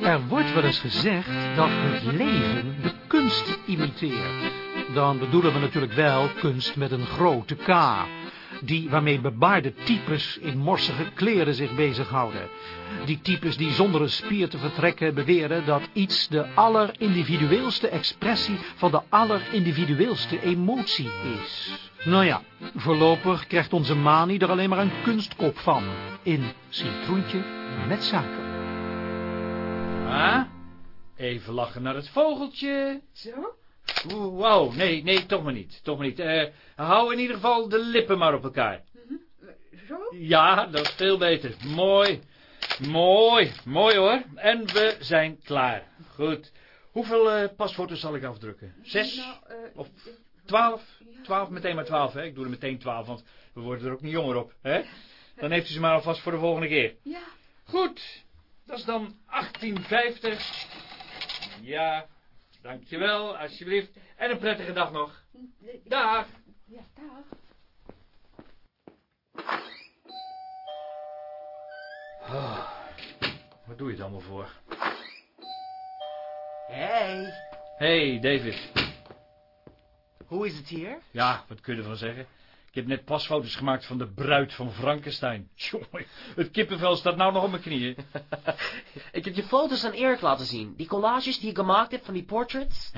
Er wordt wel eens gezegd dat het leven de kunst imiteert. Dan bedoelen we natuurlijk wel kunst met een grote K. Die waarmee bebaarde types in morsige kleren zich bezighouden. Die types die zonder een spier te vertrekken beweren dat iets de allerindividueelste expressie van de allerindividueelste emotie is. Nou ja, voorlopig krijgt onze Mani er alleen maar een kunstkop van. In citroentje met suiker. Ah, even lachen naar het vogeltje. Zo? Oeh, Wow, nee, nee, toch maar niet. Toch maar niet. Eh, hou in ieder geval de lippen maar op elkaar. Zo? Ja, dat is veel beter. Mooi. Mooi. Mooi hoor. En we zijn klaar. Goed. Hoeveel eh, pasfoto's zal ik afdrukken? Zes? Nou, eh, Of twaalf? Twaalf, meteen maar twaalf, hè? Ik doe er meteen twaalf, want we worden er ook niet jonger op, hè? Dan heeft u ze maar alvast voor de volgende keer. Ja. Goed. Dat is dan 1850. Ja, dankjewel, alsjeblieft. En een prettige dag nog. Dag. Ja, dag. Oh, wat doe je het allemaal voor? Hey, Hey, David. Hoe is het hier? Ja, wat kun je ervan zeggen? Ik heb net pasfoto's gemaakt van de bruid van Frankenstein. Het kippenvel staat nou nog op mijn knieën. Ik heb je foto's aan Erik laten zien. Die collages die je gemaakt hebt van die portraits.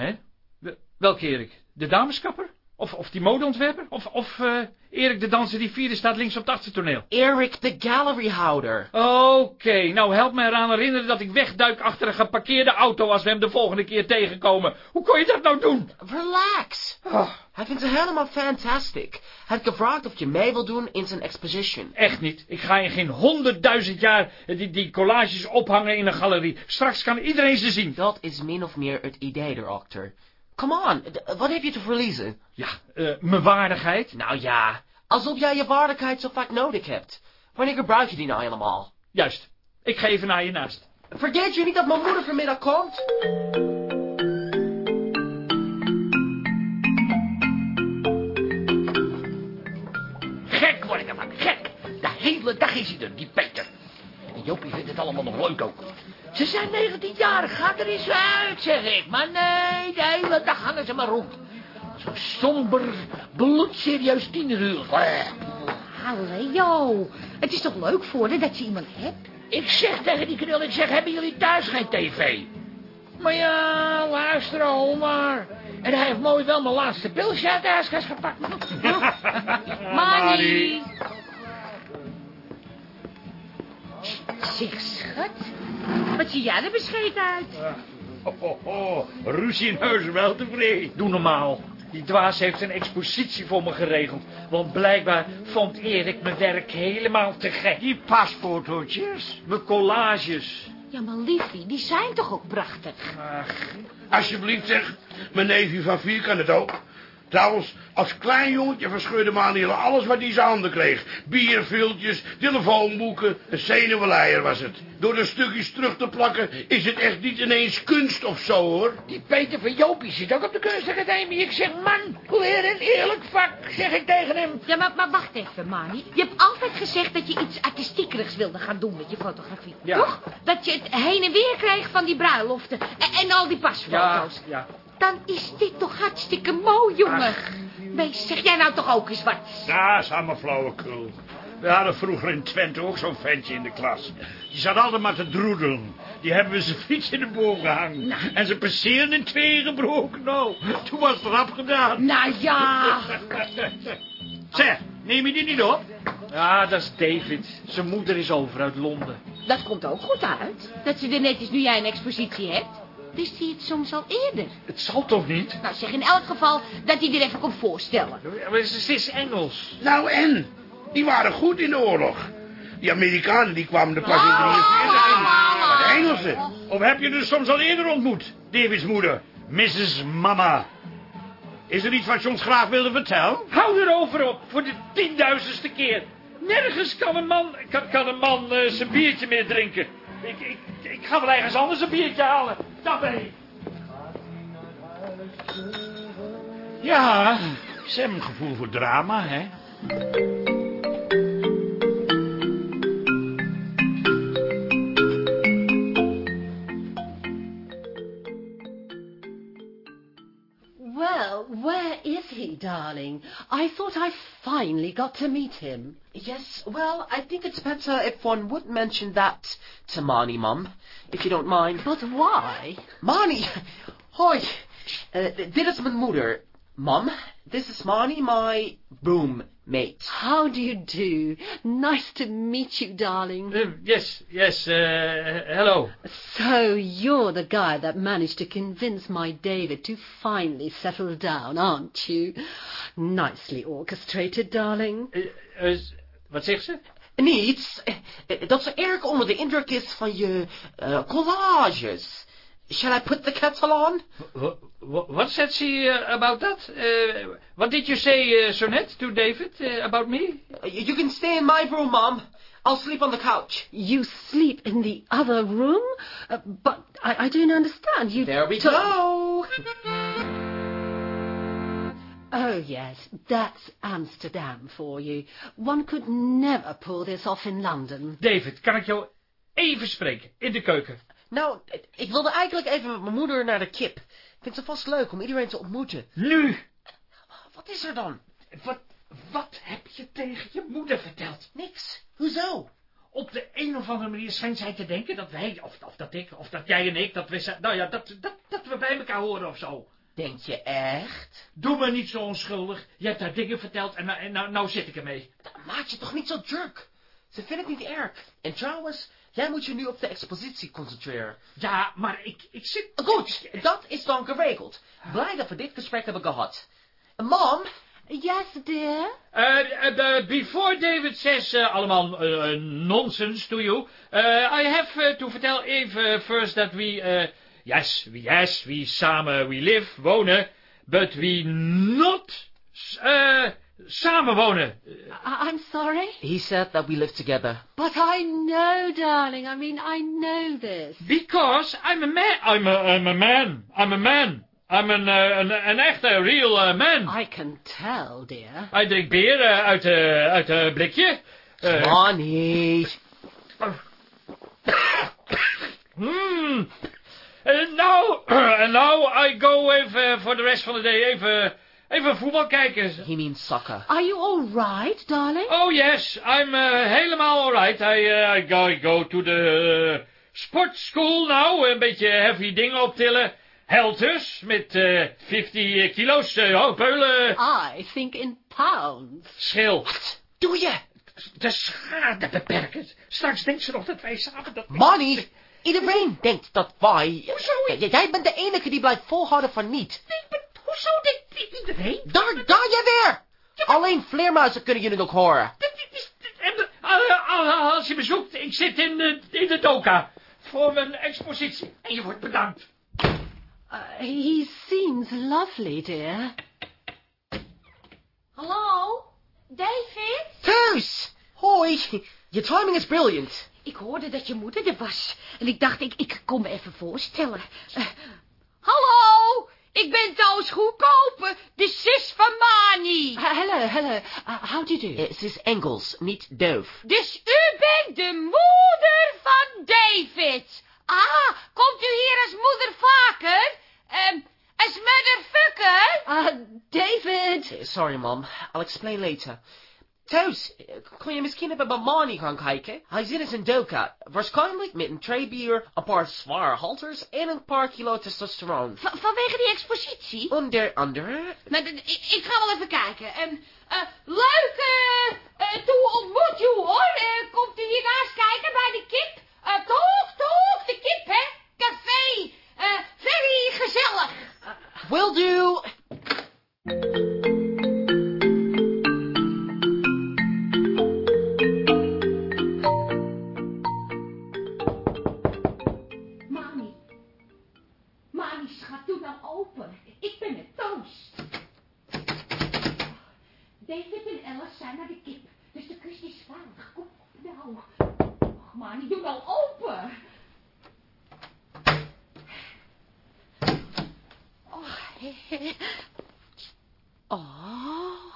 Wel- Welke Erik? De dameskapper? Of, of die modeontwerper? Of, of eh, Erik de danser die vierde staat links op het achtertoneel? Erik de galleryhouder. Oké, nou help me eraan herinneren dat ik wegduik achter een geparkeerde auto als we hem de volgende keer tegenkomen. Hoe kon je dat nou doen? Relax. Oh, Hij vindt ze helemaal fantastic. Hij heeft gevraagd of je mee wil doen in zijn exposition. echt niet. Ik ga in geen honderdduizend jaar die, die collages ophangen in een galerie. Straks kan iedereen ze zien. Dat is min of meer het idee erachter. Come on, wat heb je te verliezen? Ja, eh, mijn waardigheid. Nou ja, alsof jij je waardigheid zo vaak nodig hebt. Wanneer gebruik je die nou helemaal? Juist. Ik ga even naar je naast. Vergeet je niet dat mijn moeder vanmiddag komt? Gek word ik ervan, gek. De hele dag is hij er, die Peter. En Jopie vindt het allemaal nog leuk ook. Ze zijn 19 jaar, ga er eens uit, zeg ik. Maar nee, de hele dag hangen ze maar rond. Zo'n somber, bloedserieus tieneruur. Eh. Hallo, het is toch leuk voor je dat je iemand hebt? Ik zeg tegen die knul, ik zeg, hebben jullie thuis geen tv? Maar ja, luister al maar. En hij heeft mooi wel mijn laatste pilsje uit de ijskast gepakt. Mani! Zeg, schat. Wat zie jij er bescheten uit? Ho, ho, ho. Ruzie in huis wel tevreden. Doe normaal. Die dwaas heeft een expositie voor me geregeld. Want blijkbaar vond Erik mijn werk helemaal te gek. Die pasfotootjes? Mijn collages. Ja, maar liefie, die zijn toch ook prachtig? Ach, Alsjeblieft zeg, mijn neefje van vier kan het ook. Trouwens, als klein jongetje verscheurde Manuel alles wat hij zijn handen kreeg. Bierviltjes, telefoonboeken, een zenuwleier was het. Door de stukjes terug te plakken is het echt niet ineens kunst of zo hoor. Die Peter van Jopie zit ook op de kunstacademie. Ik zeg, man, leer een eerlijk vak, zeg ik tegen hem. Ja, maar, maar wacht even, Mani. Je hebt altijd gezegd dat je iets artistiekerigs wilde gaan doen met je fotografie. Ja. Toch? Dat je het heen en weer kreeg van die bruiloften en, en al die ja, pasfoto's. ja. Dan is dit toch hartstikke mooi, jongen. Nee, zeg jij nou toch ook eens wat? Ja, is allemaal flauwekul. We hadden vroeger in Twente ook zo'n ventje in de klas. Die zat altijd maar te droedelen. Die hebben we zijn fiets in de boom gehangen. En zijn percelen in tweeën gebroken. Nou, toen was het rap gedaan. Nou ja. Zeg, neem je die niet op? Ja, dat is David. Zijn moeder is over uit Londen. Dat komt ook goed uit. Dat ze er net is nu jij een expositie hebt. Wist hij het soms al eerder? Het zal toch niet? Nou, zeg in elk geval dat hij er even komt voorstellen. Ja, maar Het is Engels. Nou en? Die waren goed in de oorlog. Die Amerikanen die kwamen er pas in 43 in. Maar de Engelsen. Of heb je er soms al eerder ontmoet? Davids moeder, Mrs. Mama. Is er iets wat je ons graag wilde vertellen? Hou erover op, voor de tienduizendste keer. Nergens kan een man, kan, kan een man eh, zijn biertje meer drinken. Ik, ik, ik ga wel ergens anders een biertje halen. Ja, zijn gevoel voor drama, hè? Well, where is he, darling? I thought I finally got to meet him. Yes, well, I think it's better if one would mention that to Marnie, Mum, if you don't mind. But why? Marnie! hoi, uh, dit is mijn moeder. Mum, this is Mani, my roommate. How do you do? Nice to meet you, darling. Uh, yes, yes, uh, hello. So you're the guy that managed to convince my David to finally settle down, aren't you? Nicely orchestrated, darling. Uh, uh, wat zegt ze? Niets, eh, dat ze erg onder de indruk is van je uh, collages. Shall I put the kettle on? What, what said she uh, about that? Uh, what did you say, uh, Sonette, to David uh, about me? You can stay in my room, Mom. I'll sleep on the couch. You sleep in the other room? Uh, but I, I don't understand. You There we go. Oh, yes, that's Amsterdam for you. One could never pull this off in London. David, kan ik jou even spreken? In de keuken. Nou, ik wilde eigenlijk even met mijn moeder naar de kip. Ik vind het vast leuk om iedereen te ontmoeten. Nu! Wat is er dan? Wat, wat heb je tegen je moeder verteld? Niks. Hoezo? Op de een of andere manier schijnt zij te denken dat wij, of, of dat ik, of dat jij en ik, dat we, nou ja, dat, dat, dat we bij elkaar horen of zo. Denk je echt? Doe me niet zo onschuldig. Je hebt haar dingen verteld en, nou- nou, nou zit ik ermee. Maak je toch niet zo druk. Ze vinden het niet erg. En trouwens, jij moet je nu op de expositie concentreren. Ja, maar ik, ik zit... Goed, dat is dan geregeld. Blij dat we dit gesprek hebben gehad. Mom, Yes, dear? Uh, before David says uh, allemaal uh, nonsense to you, uh, I have uh, to vertell even first that we, uh, yes, we, yes, we samen, we live, wonen, but we not, uh, samen wonen. I- I'm sorry? he said that we live together. But I know, darling. I mean, I know this. Because I'm a man, I'm a, I'm a man, I'm a man. I'm an, uh, een, een echte, real uh, man. I can tell, dear. I drink beer uh, uit een uit een blikje. Uh, Money. Hmm. En nou, en nou, I go even for the rest van the day even, even voetbal kijken. He means soccer. Are you all right, darling? Oh yes, I'm uh, helemaal alright. I, uh, I, go, I go to the uh, sport school now. Een beetje heavy dingen optillen. Helters met uh, 50 kilo's. Uh, oh, peulen. I think in pounds. Schil. Doe je? De schade beperken. Straks denkt ze nog dat wij samen dat... Money. Iedereen denkt dat wij... Hoezo? J- Jij bent de enige die blijft volhouden van niet. Hoezo denkt iedereen? Daar, daar jij weer! Alleen vleermuizen kunnen jullie nog horen. En, eh, eh, Als je me zoekt, ik zit in de, in de doka voor mijn expositie. En je wordt bedankt. Uh, he seems lovely, dear. Hallo? David? Thuis! Hoi! Je timing is brilliant. Ik hoorde dat je moeder er was. En ik dacht, ik, ik kom me even voorstellen. Eh, hallo? Ik ben Toos Goedkoper, de zus van Mani. Hello, hello. Uh, how do you do? Ze is Engels, niet doof. Dus u bent de moeder van David. Ah, komt u hier als moeder vaker? Ehm, als motherfucker? Uh, David. Eh, Sorry, mom. I'll explain later. Thuis, kon je misschien even bij Money gaan kijken? Hij zit in zijn doka. Waarschijnlijk met een tray bier, een paar zware halters en een paar kilo testosteron. Va- vanwege die expositie? Onder andere... Nou, ik, ga wel even kijken. En, eh, leuk, eh, eh, to ontmoet u hoor. Eh, komt u hiernaast kijken bij de kip? Toch, toch, de kip, hè? Café. Very gezellig. Will do! Nou open. Oh.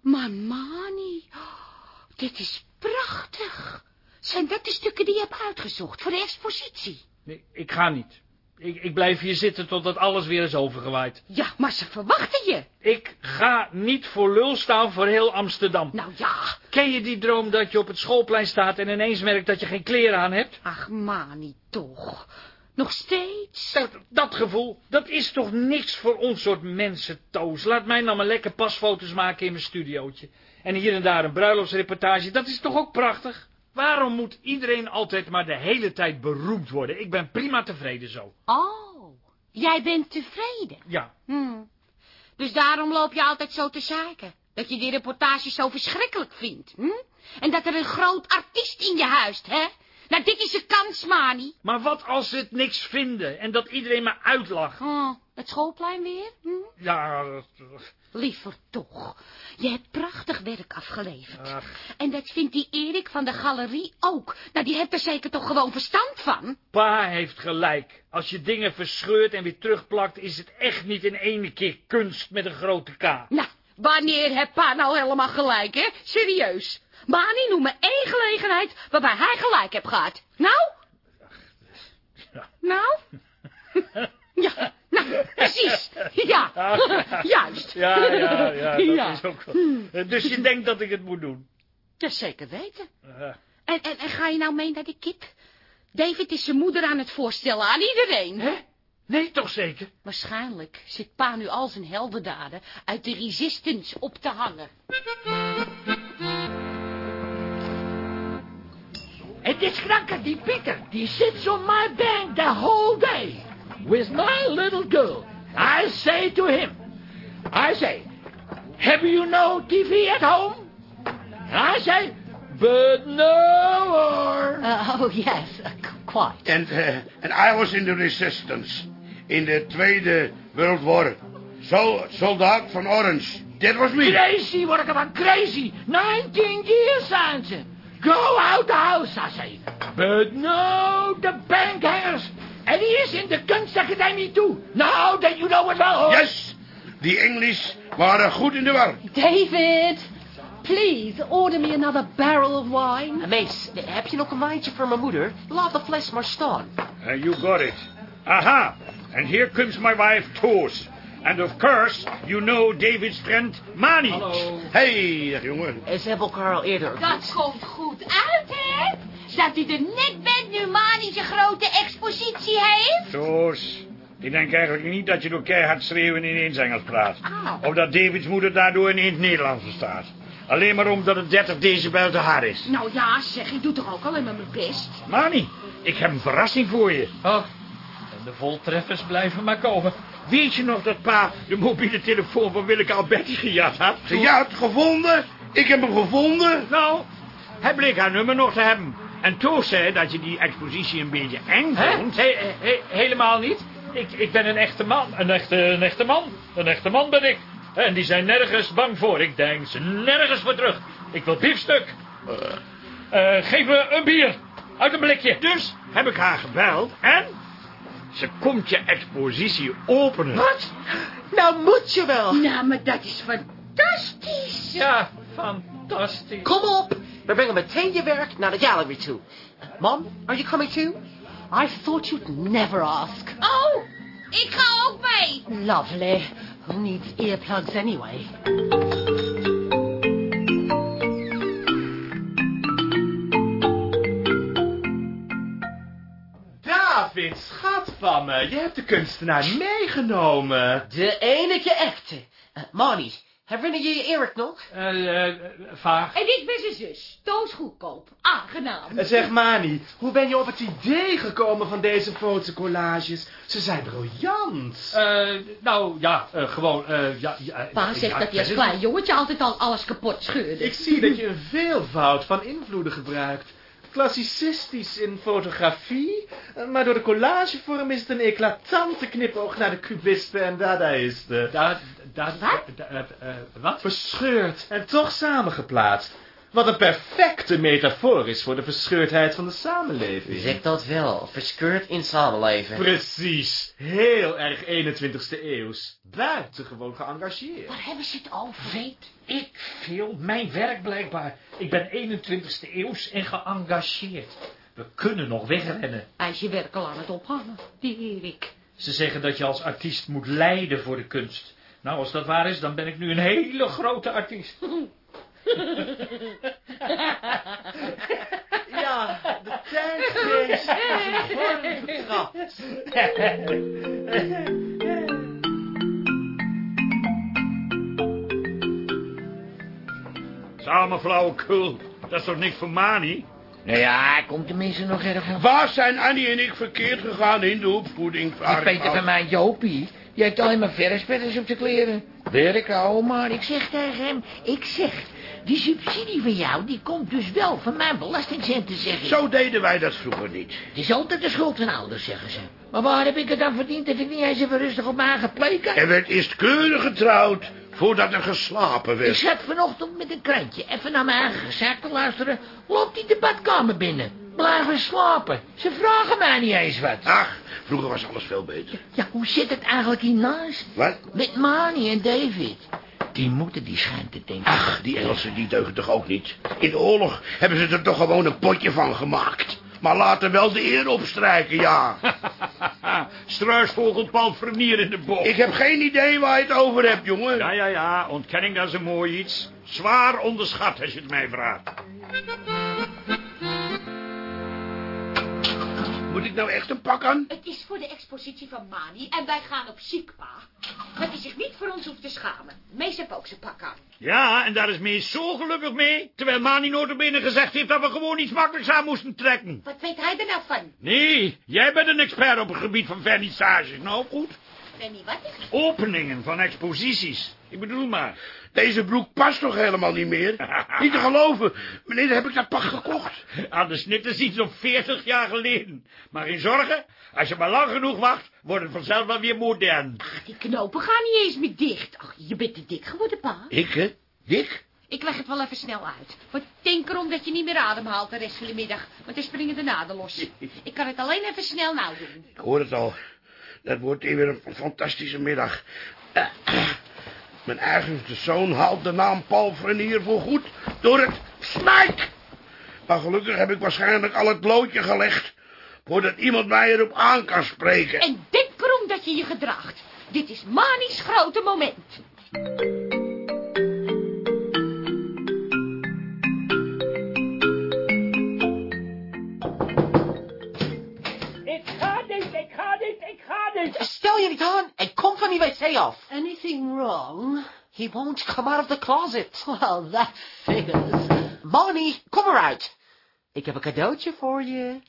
Maar Mani, dit is prachtig. Zijn dat de stukken die je hebt uitgezocht voor de expositie? Nee, ik ga niet. Ik, ik blijf hier zitten totdat alles weer is overgewaaid. Ja, maar ze verwachten je. Ik ga niet voor lul staan voor heel Amsterdam. Nou ja. Ken je die droom dat je op het schoolplein staat en ineens merkt dat je geen kleren aan hebt? Ach, Mani, toch. Nog steeds? Dat, dat gevoel, dat is toch niks voor ons soort mensen, Toos. Laat mij nou maar lekker pasfoto's maken in mijn studiootje. En hier en daar een bruiloftsreportage, dat is toch ook prachtig? Waarom moet iedereen altijd maar de hele tijd beroemd worden? Ik ben prima tevreden zo. Oh, jij bent tevreden. Ja, Hm. Dus daarom loop je altijd zo te zaken. Dat je die reportages zo verschrikkelijk vindt. Hm? En dat er een groot artiest in je huist, hè? Nou, dit is een kans, Mani. maar wat als ze het niks vinden en dat iedereen maar uitlacht? Oh, het schoolplein weer? Hm? Ja, dat- Liever toch. Je hebt prachtig werk afgeleverd. Ach. En dat vindt die Erik van de galerie ook. Nou, die heeft er zeker toch gewoon verstand van? pa heeft gelijk. Als je dingen verscheurt en weer terugplakt, is het echt niet in ene keer kunst met een grote K. Nou, wanneer heb pa nou helemaal gelijk, hè? Serieus. Mani, noem me één gelegenheid waarbij hij gelijk heeft gehad. Nou? Ja. Nou? Ja, nou, precies. Ja, juist. Ja, ja, ja, dat Ja. is ook wel. Dus je denkt dat ik het moet doen? Dat zeker weten. En, en, en ga je nou mee naar die kip? David is zijn moeder aan het voorstellen aan iedereen. hè? Nee, toch zeker? Waarschijnlijk zit pa nu al zijn heldendaden uit de resistance op te hangen. En this knakker, die Pieter, die sits on my bank the whole day with my little girl. I say to him, I say, have you no TV at home? And I say, but no. Uh, oh, yes, uh, qu- quite. En, eh, en I was in the resistance. In de Tweede World War. Zo, soldaat van Orange. That was me. Crazy, word ik ervan crazy. 19 years, zijn ze. Go out the house, I say. But no, the bank hangers. En die is in de kunstacademie toe. Now that you know it well, hoor. Yes, die English waren goed in de war. David, please order me another barrel of wine. Mees, heb je nog een wijntje voor mijn moeder? Laat de fles maar staan. And you got it. Aha! And here comes my wife, Toos. And of course, you know David's friend, Mani. Hallo. Hey, jongen. Eh, Ze hebben elkaar al eerder Dat komt goed uit, hè? Dat u er net bent nu Mani zijn grote expositie heeft. Toos, ik denk eigenlijk niet dat je door keihard schreeuwen ineens Engels praat. Ah. Of dat Davids moeder daardoor in het Nederlands verstaat. Alleen maar omdat het 30 decibel te hard is. Nou ja, zeg, ik doe toch ook alleen maar mijn best. Mani, ik heb een verrassing voor je. Oh, en de voltreffers blijven maar komen. Weet je nog dat pa de mobiele telefoon van Willeke Alberti gejat had? Gejat, gevonden. Ik heb hem gevonden. Nou, hij bleek haar nummer nog te hebben. En Toos zei dat je die expositie een beetje eng vond. He- he- helemaal niet. Ik, ik ben een echte man. Een echte, een echte man. Een echte man ben ik. En die zijn nergens bang voor. Ik denk ze nergens voor terug. Ik wil biefstuk. Eh, geef me een bier. Uit een blikje. Dus heb ik haar gebeld en ze komt je expositie openen. Wat? Nou moet je wel. Nou, maar dat is fantastisch. Ja, fantastisch. Kom op. We brengen meteen je werk naar de gallery toe. Mom, are you coming too? I thought you'd never ask. Oh, ik ga ook mee. Lovely. Who needs earplugs anyway? David, schat van me, je hebt de kunstenaar meegenomen. De enige echte. Uh, herinner je je Erik nog? Eh, eh, vaag. En ik ben zijn zus. Toos goedkoop. Aangenaam. Eh, Zeg Mani, hoe ben je op het idee gekomen van deze fotocollages? Ze zijn briljant. Eh, nou, ja, eh, gewoon, eh, ja... ja Pa ja, zegt ja, dat hij als klein jongetje altijd al alles kapot scheurde. Ik zie dat je een veelvoud van invloeden gebruikt. Klassicistisch in fotografie, maar door de collagevorm is het een eclatante knipoog naar de cubisten en dadaïsten. Daar, daar, Wat? da- eh, eh, wat? Verscheurd en toch samengeplaatst. Wat een perfecte metafoor is voor de verscheurdheid van de samenleving. Zeg dat wel. Verscheurd in samenleven. Precies. Heel erg 21ste eeuws. Buitengewoon geëngageerd. Waar hebben ze het over? Weet ik veel, mijn werk blijkbaar. Ik ben 21ste eeuws en geëngageerd. We kunnen nog wegrennen. Hij is je werk al aan het ophangen, die Erik. Ze zeggen dat je als artiest moet lijden voor de kunst. Nou, als dat waar is, dan ben ik nu een hele grote artiest. Ja, de tijdgeest is in vorm getrapt. Samen flauwekul. Dat is toch niks voor Mani? Nou ja, hij komt tenminste nog ergens. Waar zijn Annie en ik verkeerd gegaan in de opvoeding? Ik Peter af. van mij, Jopie, die heeft alleen maar verfspetters op zijn kleren. Werk, ouwe maar. Ik zeg tegen hem, ik zeg, die subsidie van jou, die komt dus wel van mijn belastingcenten, zeg ik. Zo deden wij dat vroeger niet. Het is altijd de schuld van ouders, zeggen ze. Maar waar heb ik het dan verdiend? Heb ik niet eens even rustig op mijn gepleken? Er werd eerst keurig getrouwd voordat er geslapen Ik werd. zat vanochtend met een krantje even naar mijn eigen gezag te luisteren. Loopt die de badkamer binnen. Blijven slapen. Ze vragen mij niet eens wat. Ach, vroeger was alles veel beter. Ja, hoe zit het eigenlijk hiernaast? Wat? Met Mani en David. Die moeten die schijn te denken. Ach, die Engelsen die deugen toch ook niet. In de oorlog hebben ze er toch gewoon een potje van gemaakt. Maar laten wel de eer opstrijken, ja. Struisvogel palt vernier in de boom. Ik heb geen idee waar je het over hebt, jongen. Ja, ja, ja. Ontkenning, dat is een mooi iets. Zwaar onderschat, als je het mij vraagt. Ik nou echt een pak aan? Het is voor de expositie van Mani en wij gaan op ziekpa. Dat hij zich niet voor ons hoeft te schamen. Mees heeft ook zijn pak aan. Ja, en daar is Mees zo gelukkig mee. Terwijl Mani notabene gezegd heeft dat we gewoon iets makkelijks aan moesten trekken. Wat weet hij er nou van? Nee, jij bent een expert op het gebied van vernissages. Nou, goed. Wat is? Openingen van exposities. Ik bedoel maar. Deze broek past toch helemaal niet meer? niet te geloven. Wanneer heb ik dat pak gekocht? Aan de snitter iets op 40 jaar geleden. Maar geen zorgen, als je maar lang genoeg wacht, wordt het vanzelf wel weer modern. Ach, die knopen gaan niet eens meer dicht. Ach, je bent te dik geworden, pa. Ik, hè? Dik? Ik leg het wel even snel uit. Want denk erom dat je niet meer ademhaalt de rest van de middag. Want dan springen de naden los. Ik kan het alleen even snel nou doen. Ik hoor het al. Dat wordt hier weer een fantastische middag. Eh, Mijn eigenste zoon haalt de naam Paul Frenier voor goed door het smijk. Maar gelukkig heb ik waarschijnlijk al het loodje gelegd... voordat iemand mij erop aan kan spreken. En denk erom dat je je gedraagt. Dit is Mani's grote moment. Aan en kom van die wc af. Anything wrong? He won't come out of the closet. Well, that figures. Bonnie, kom eruit. Ik heb een cadeautje voor je.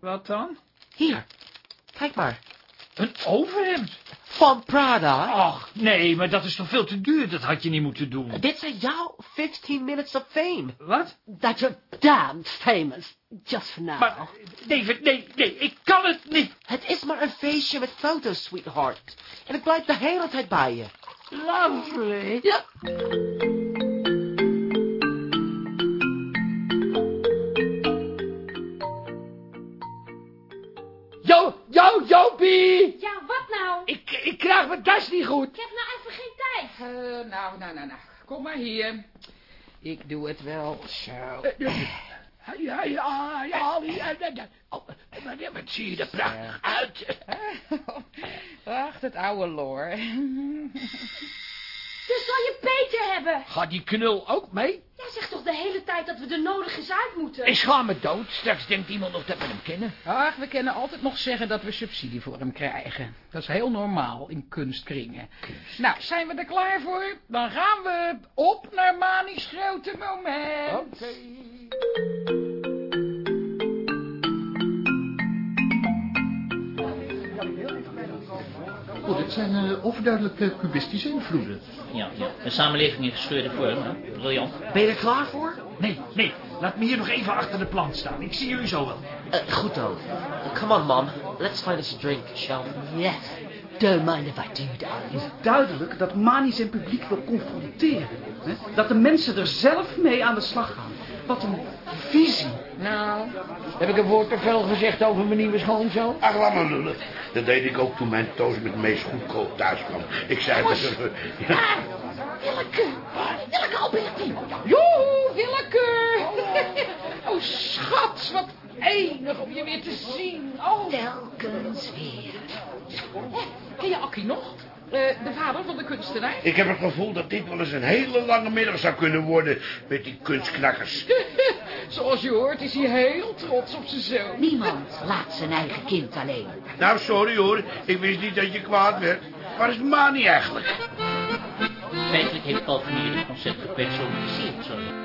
Wat dan? Hier, kijk maar. Een overhemd? Van Prada. Ach, nee, maar dat is toch veel te duur. Dat had je niet moeten doen. Dit zijn jouw 15 minutes of fame. Wat? That you're damned famous. Just for now. Maar, David, nee, nee, ik kan het niet. Het is maar een feestje met foto's, sweetheart. En ik blijf de hele tijd bij je. Lovely. Ja. Jopie! Ja, wat nou? Ik, ik krijg mijn tas niet goed. Ik heb nou even geen tijd. Eh, nou, nou, nou, nou. Kom maar hier. Ik doe het wel zo. Ja, ja, ja, ja, ja. Oh, maar wat zie je er prachtig uit. Ach, dat oude loor. Dus zal je Peter hebben. Gaat die knul ook mee? Jij zegt toch de hele tijd dat we er nodig eens uit moeten? Ik schaam me dood. Straks denkt iemand nog dat we hem kennen. Ach, we kunnen altijd nog zeggen dat we subsidie voor hem krijgen. Dat is heel normaal in kunstkringen. Nou, zijn we er klaar voor? Dan gaan we op naar Mani's grote moment. Oh, dit zijn eh, overduidelijke cubistische invloeden. Ja, ja. Een samenleving in gescheurde vorm, hè? Briljant. Ben je er klaar voor? Nee, nee, laat me hier nog even achter de plant staan. Ik zie jullie zo wel. Eh, goed dan. Come on, mom. Let's find us a drink, shall we? Yes. Don't mind if I do, darling. is duidelijk dat Mani zijn publiek wil confronteren. Hè? Dat de mensen er zelf mee aan de slag gaan. Wat een visie. Nou, heb ik een woord te veel gezegd over mijn nieuwe schoonzoon? Ach, laat maar lullen. Dat deed ik ook toen mijn toos met meest goedkoop thuis kwam. Ik zei dat er... Willeke! Willeke Alberti! Joe, Willeke! Oh, schat, wat enig om je weer te zien. Oh. Telkens weer. Ken je Akkie nog? Eh, de vader van de kunstenaar? Ik heb het gevoel dat dit wel eens een hele lange middag zou kunnen worden met die kunstknakkers. Zoals je hoort is hij heel trots op zijn zoon. Niemand laat zijn eigen kind alleen. Nou, sorry hoor. Ik wist niet dat je kwaad werd. Waar is Mani eigenlijk? Feitelijk heeft Paul Vermeer het concept gepersonaliseerd, sorry.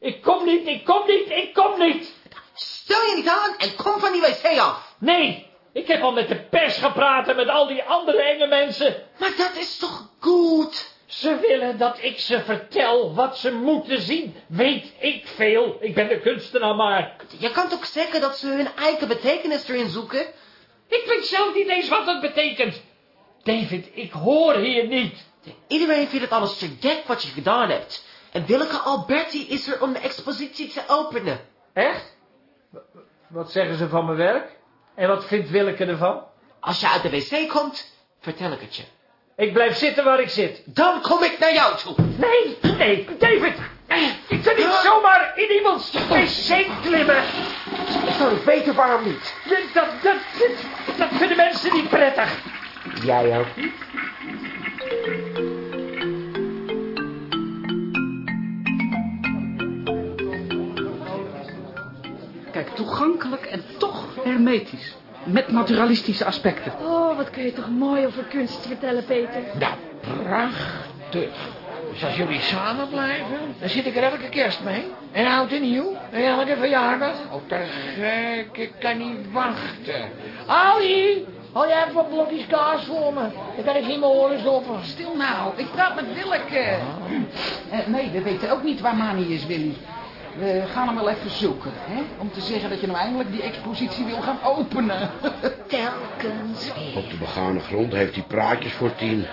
Ik kom niet, ik kom niet, ik kom niet. Stel je niet aan en kom van die wc af. Nee, ik heb al met de pers gepraat en met al die andere enge mensen. Maar dat is toch goed? Ze willen dat ik ze vertel wat ze moeten zien. Weet ik veel. Ik ben de kunstenaar maar. Je kan toch zeggen dat ze hun eigen betekenis erin zoeken? Ik weet zelf niet eens wat het betekent. David, ik hoor hier niet. Iedereen vindt het alles te gek wat je gedaan hebt. En Willeke Alberti is er om de expositie te openen. Echt? Wat zeggen ze van mijn werk? En wat vindt Willeke ervan? Als je uit de wc komt, vertel ik het je. Ik blijf zitten waar ik zit. Dan kom ik naar jou toe. Nee, nee, David. Ik kan niet zomaar in iemands wc klimmen. Ik zou niet weten waarom niet. Dat, dat, dat, dat vinden mensen niet prettig. Jij ook niet? Kijk, toegankelijk en toch hermetisch. Met naturalistische aspecten. Oh, wat kun je toch mooi over kunst vertellen, Peter. Nou, prachtig. Dus als jullie samen blijven, dan zit ik er elke kerst mee. En oud en nieuw. En elke verjaardag. Oh, te gek. Ik kan niet wachten. Ali, hou jij even wat blokjes kaas voor me. Dan kan ik niet mijn oren stoppen. Stil nou, ik praat met Willeke. Eh, nee, we weten ook niet waar Mani is, Willy. We gaan hem wel even zoeken, hè? Om te zeggen dat je nou eindelijk die expositie wil gaan openen. Telkens weer. Op de begane grond heeft hij praatjes voor tien.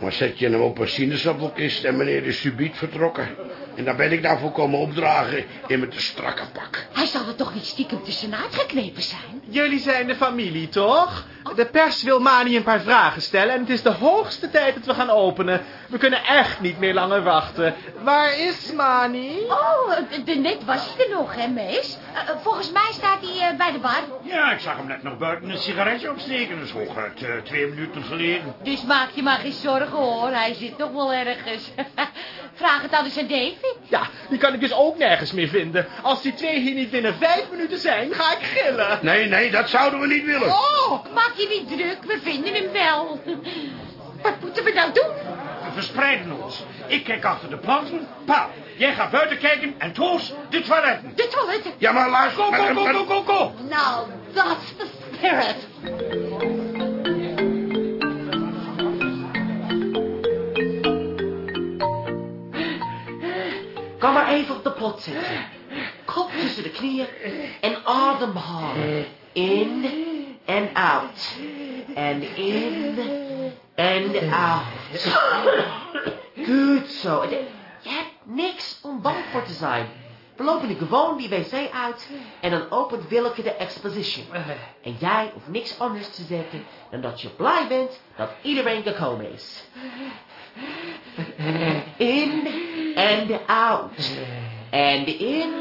Maar zet je hem op een sinaasappelkist en meneer is subiet vertrokken. En dan ben ik daar volkomen opdragen in mijn te strakke pak. Hij zal er toch niet stiekem tussenuit geknepen zijn? Jullie zijn de familie, toch? De pers wil Mani een paar vragen stellen en het is de hoogste tijd dat we gaan openen. We kunnen echt niet meer langer wachten. Waar is Mani? Oh, de- net was hij er nog, hè, Mees? Eh, eh, volgens mij staat hij eh, bij de bar. Ja, ik zag hem net nog buiten een sigaretje opsteken. Dat is hooguit twee minuten geleden. Dus maak je maar geen zorgen, hoor. Hij zit nog wel ergens. Vraag het dan eens aan David. Ja, die kan ik dus ook nergens meer vinden. Als die twee hier niet binnen vijf minuten zijn, ga ik gillen. Nee, nee, dat zouden we niet willen. Oh, maak je niet druk. We vinden hem wel. Wat moeten we nou doen? We verspreiden ons. Ik kijk achter de planten. Paal, jij gaat buiten kijken en Toos de toiletten. De toiletten. Ja, maar luister... Go, go, go, go, go, go. Nou, that's the spirit. Kom maar even op de pot zitten. Kop tussen de knieën en ademhalen. In en out. En in en out. Goed zo. Je hebt niks om bang voor te zijn. We lopen nu gewoon die wc uit en dan opent Willeke de exposition. En jij hoeft niks anders te zeggen dan dat je blij bent dat iedereen gekomen is. In en out. En in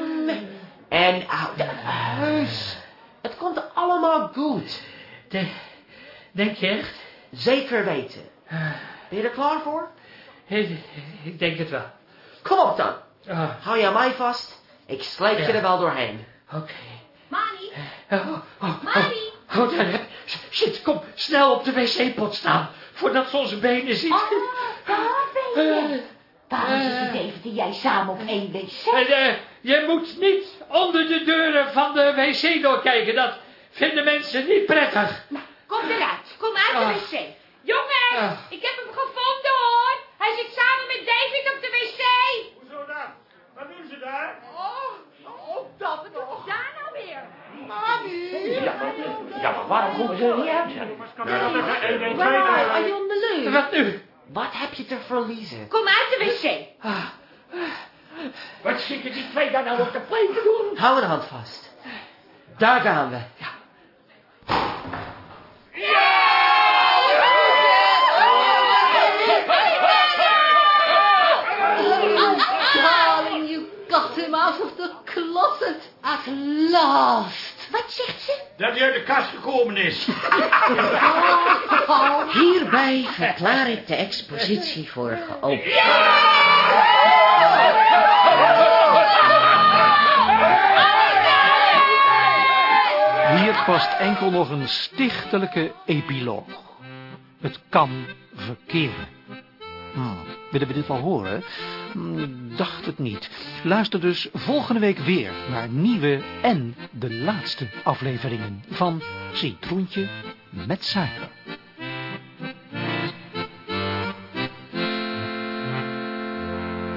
en out. Het komt allemaal goed. Denk je echt? Zeker weten. Ben je er klaar voor? Ik, ik denk het wel. Kom op dan. Ah, Hou je aan mij vast. Ik sleep je er wel doorheen. Oké. Mani, Oh, oh, oh, Mani. oh, daar heb... Shit, kom snel op de wc-pot staan. Voordat ze onze benen ziet. Oh, daar ben je. Eh, Waarom eh. zitten David en jij samen op één wc? Eh, je moet niet onder de deuren van de wc doorkijken. Dat vinden mensen niet prettig. Kom eruit. Kom uit de Ah. wc. Jongens, Ah. ik heb hem gevonden hoor. Hij zit samen met David op de wc. Hoezo dan? Wat doen ze daar? Oh, oh dat Wat doet daar nou weer? Ja, maar, ja, maar waarom komen ze er niet uit? Waar, Arjon Meleu? Wat nu? Wat heb je te verliezen? Kom uit de wc. Wat zitten die twee daar nou op de play te doen? Hou mijn hand vast. Daar gaan we. got him out of the closet at last. Wat zegt ze? Dat hij uit de kast gekomen is. Hierbij verklaar ik de expositie voor geopend. Hier past enkel nog een stichtelijke epiloog. Het kan verkeren. Hmm, willen we dit wel horen? Hmm, dacht het niet. Luister dus volgende week weer naar nieuwe en de laatste afleveringen van Citroentje met suiker.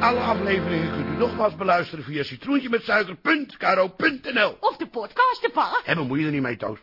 Alle afleveringen u nogmaals beluisteren via citroentjemetsuiker.karo.nl. Of de podcast, pa. En bemoei je er niet mee, Toos.